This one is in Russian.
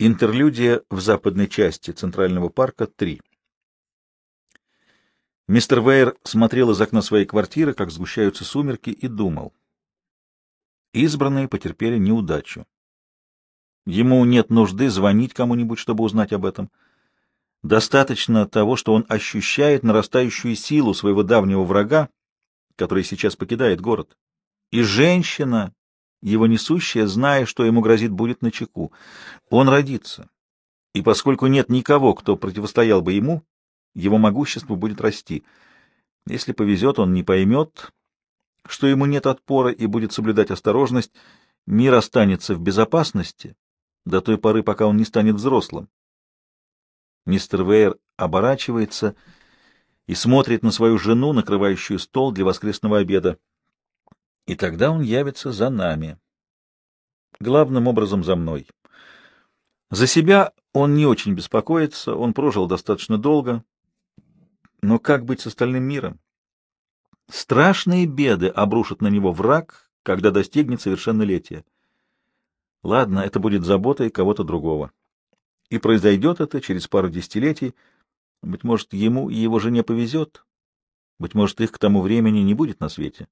Интерлюдия в западной части Центрального парка 3. Мистер Вейер смотрел из окна своей квартиры, как сгущаются сумерки, и думал. Избранные потерпели неудачу. Ему нет нужды звонить кому-нибудь, чтобы узнать об этом. Достаточно того, что он ощущает нарастающую силу своего давнего врага, который сейчас покидает город. И женщина, его несущая, зная, что ему грозит, будет на чеку. Он родится. И поскольку нет никого, кто противостоял бы ему, его могущество будет расти. Если повезет, он не поймет, что ему нет отпора и будет соблюдать осторожность, мир останется в безопасности до той поры, пока он не станет взрослым. Мистер Вейер оборачивается и смотрит на свою жену, накрывающую стол для воскресного обеда. И тогда он явится за нами главным образом за мной. За себя он не очень беспокоится, он прожил достаточно долго. Но как быть с остальным миром? Страшные беды обрушат на него враг, когда достигнет совершеннолетия. Ладно, это будет заботой кого-то другого. И произойдет это через пару десятилетий. Быть может, ему и его жене повезет. Быть может, их к тому времени не будет на свете.